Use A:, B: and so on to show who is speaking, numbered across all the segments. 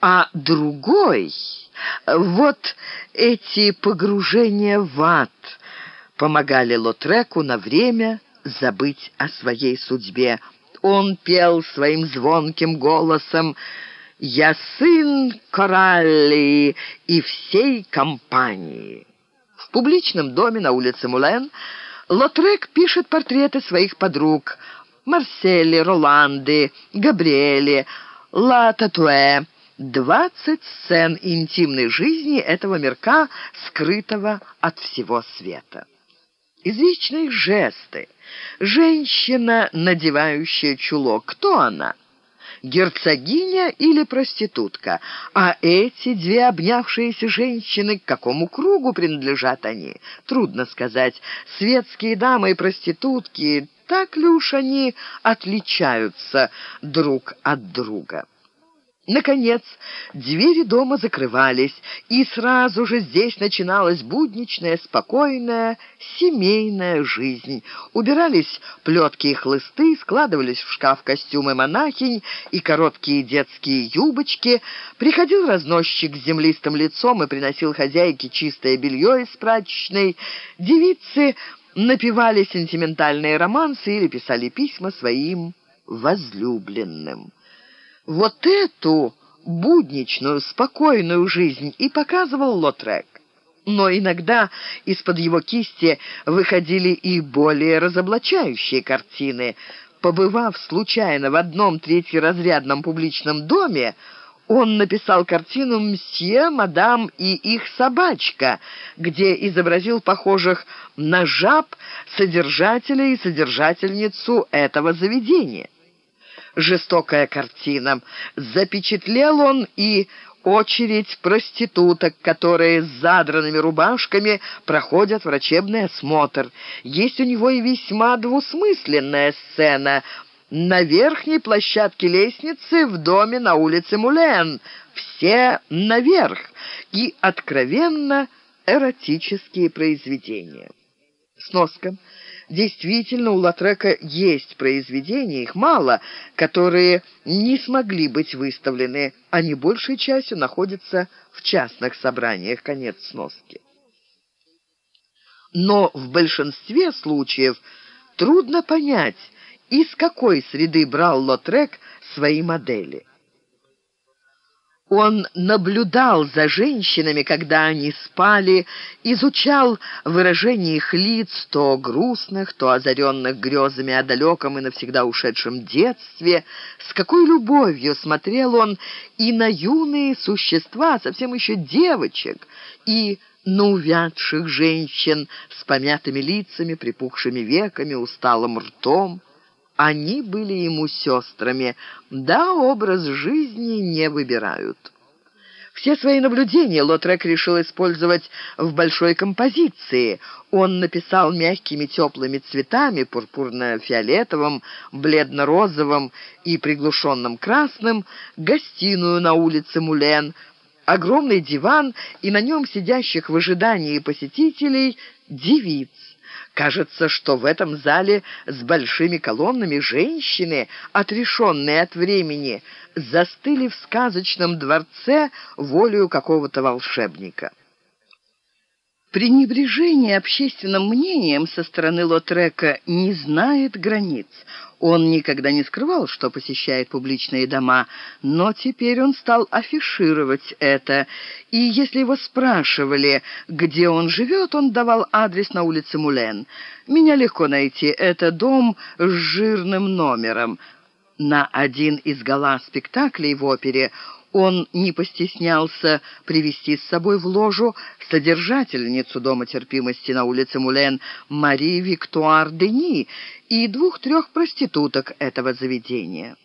A: а другой — вот эти погружения в ад помогали Лотреку на время забыть о своей судьбе. Он пел своим звонким голосом «Я сын Коралли и всей компании». В публичном доме на улице Мулен Лотрек пишет портреты своих подруг Марсели, Роланды, Габриэли, Ла Татуэ. Двадцать сцен интимной жизни этого мирка, скрытого от всего света. Извечные жесты. Женщина, надевающая чулок. Кто она? герцогиня или проститутка, а эти две обнявшиеся женщины, к какому кругу принадлежат они? Трудно сказать. Светские дамы и проститутки, так ли уж они отличаются друг от друга? Наконец, двери дома закрывались, и сразу же здесь начиналась будничная, спокойная, семейная жизнь. Убирались плетки и хлысты, складывались в шкаф костюмы монахинь и короткие детские юбочки. Приходил разносчик с землистым лицом и приносил хозяйке чистое белье из прачечной. Девицы напевали сентиментальные романсы или писали письма своим возлюбленным. Вот эту будничную, спокойную жизнь и показывал Лотрек. Но иногда из-под его кисти выходили и более разоблачающие картины. Побывав случайно в одном третьеразрядном публичном доме, он написал картину «Мсье, мадам и их собачка», где изобразил похожих на жаб содержателя и содержательницу этого заведения жестокая картина. Запечатлел он и очередь проституток, которые с задранными рубашками проходят врачебный осмотр. Есть у него и весьма двусмысленная сцена на верхней площадке лестницы в доме на улице Мулен. Все наверх и откровенно эротические произведения. Сноска. Действительно, у Латрека есть произведения, их мало, которые не смогли быть выставлены. Они большей частью находятся в частных собраниях. Конец сноски. Но в большинстве случаев трудно понять, из какой среды брал Лотрек свои модели. Он наблюдал за женщинами, когда они спали, изучал выражение их лиц, то грустных, то озаренных грезами о далеком и навсегда ушедшем детстве. С какой любовью смотрел он и на юные существа, совсем еще девочек, и на увядших женщин с помятыми лицами, припухшими веками, усталым ртом. Они были ему сестрами. Да, образ жизни не выбирают. Все свои наблюдения Лотрек решил использовать в большой композиции. Он написал мягкими теплыми цветами, пурпурно-фиолетовым, бледно-розовым и приглушенным красным, гостиную на улице Мулен, огромный диван и на нем сидящих в ожидании посетителей девиц. Кажется, что в этом зале с большими колоннами женщины, отрешенные от времени, застыли в сказочном дворце волею какого-то волшебника. Пренебрежение общественным мнением со стороны Лотрека не знает границ. Он никогда не скрывал, что посещает публичные дома, но теперь он стал афишировать это, и если его спрашивали, где он живет, он давал адрес на улице Мулен. «Меня легко найти. Это дом с жирным номером». На один из гала-спектаклей в опере он не постеснялся привести с собой в ложу содержательницу дома терпимости на улице Мулен Мари Виктуар Дени и двух-трех проституток этого заведения.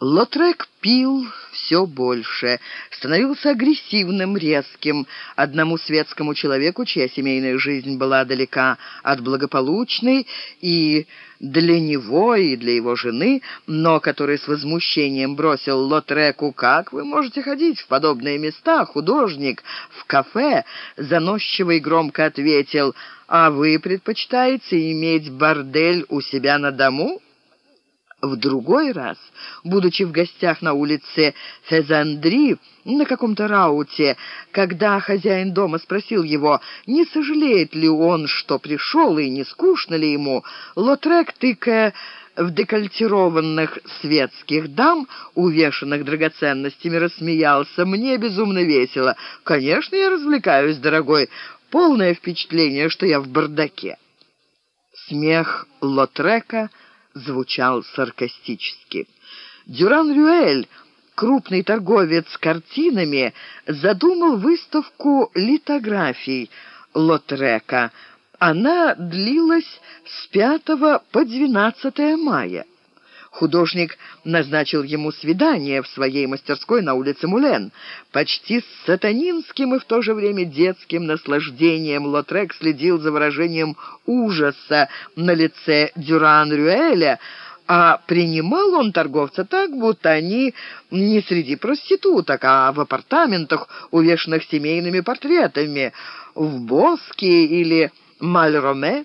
A: Лотрек пил все больше, становился агрессивным, резким. Одному светскому человеку, чья семейная жизнь была далека от благополучной, и для него, и для его жены, но который с возмущением бросил Лотреку, «Как вы можете ходить в подобные места, художник, в кафе?» Заносчиво и громко ответил, «А вы предпочитаете иметь бордель у себя на дому?» В другой раз, будучи в гостях на улице Фезандри, на каком-то рауте, когда хозяин дома спросил его, не сожалеет ли он, что пришел, и не скучно ли ему, Лотрек, тыкая в декольтированных светских дам, увешанных драгоценностями, рассмеялся. «Мне безумно весело. Конечно, я развлекаюсь, дорогой. Полное впечатление, что я в бардаке». Смех Лотрека — звучал саркастически. Дюран-Рюэль, крупный торговец картинами, задумал выставку литографий Лотрека. Она длилась с 5 по 12 мая. Художник назначил ему свидание в своей мастерской на улице Мулен. Почти с сатанинским и в то же время детским наслаждением Лотрек следил за выражением ужаса на лице Дюран-Рюэля, а принимал он торговца так, будто они не среди проституток, а в апартаментах, увешанных семейными портретами, в Боске или Мальроме.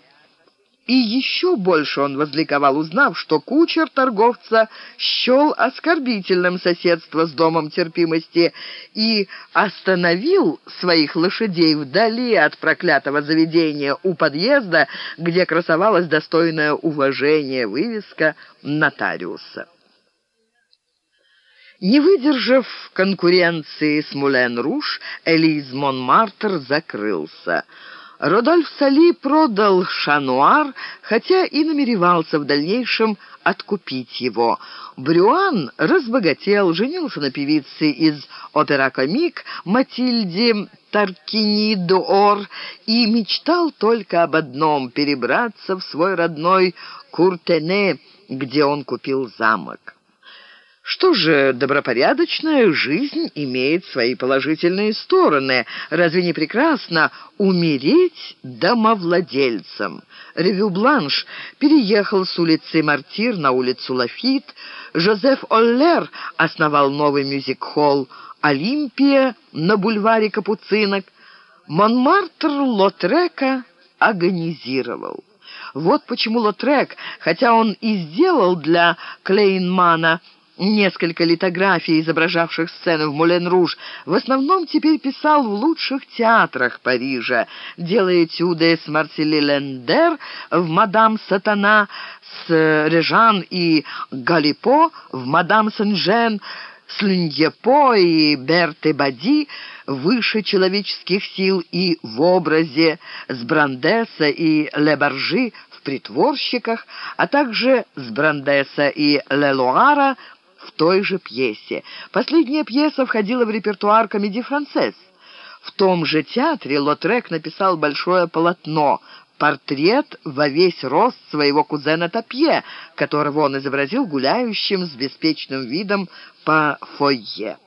A: И еще больше он возликовал, узнав, что кучер торговца счел оскорбительным соседство с домом терпимости и остановил своих лошадей вдали от проклятого заведения у подъезда, где красовалась достойная уважения вывеска нотариуса. Не выдержав конкуренции с Мулен-Руш, Элиз Монмартр закрылся – Родольф Сали продал Шануар, хотя и намеревался в дальнейшем откупить его. Брюан разбогател, женился на певице из опера-комик Матильде Таркини-Дуор и мечтал только об одном — перебраться в свой родной Куртене, где он купил замок. Что же, добропорядочная жизнь имеет свои положительные стороны. Разве не прекрасно умереть домовладельцем? Ревю Бланш переехал с улицы Мартир на улицу Лафит. Жозеф Оллер основал новый мюзик-холл «Олимпия» на бульваре Капуцинок. Монмартр Лотрека агонизировал. Вот почему Лотрек, хотя он и сделал для Клейнмана несколько литографий, изображавших сцены в Мулен-Руж, в основном теперь писал в лучших театрах Парижа, делая этюды с Марсели Лендер в «Мадам Сатана», с Режан и Галипо в «Мадам Сен-Жен», с Линьепо и Берте Бади выше человеческих сил и в образе, с Брандеса и Лебаржи в «Притворщиках», а также с Брандеса и Лелуара в той же пьесе. Последняя пьеса входила в репертуар комедии «Францесс». В том же театре Лотрек написал большое полотно портрет во весь рост своего кузена Топье, которого он изобразил гуляющим с беспечным видом по фойе.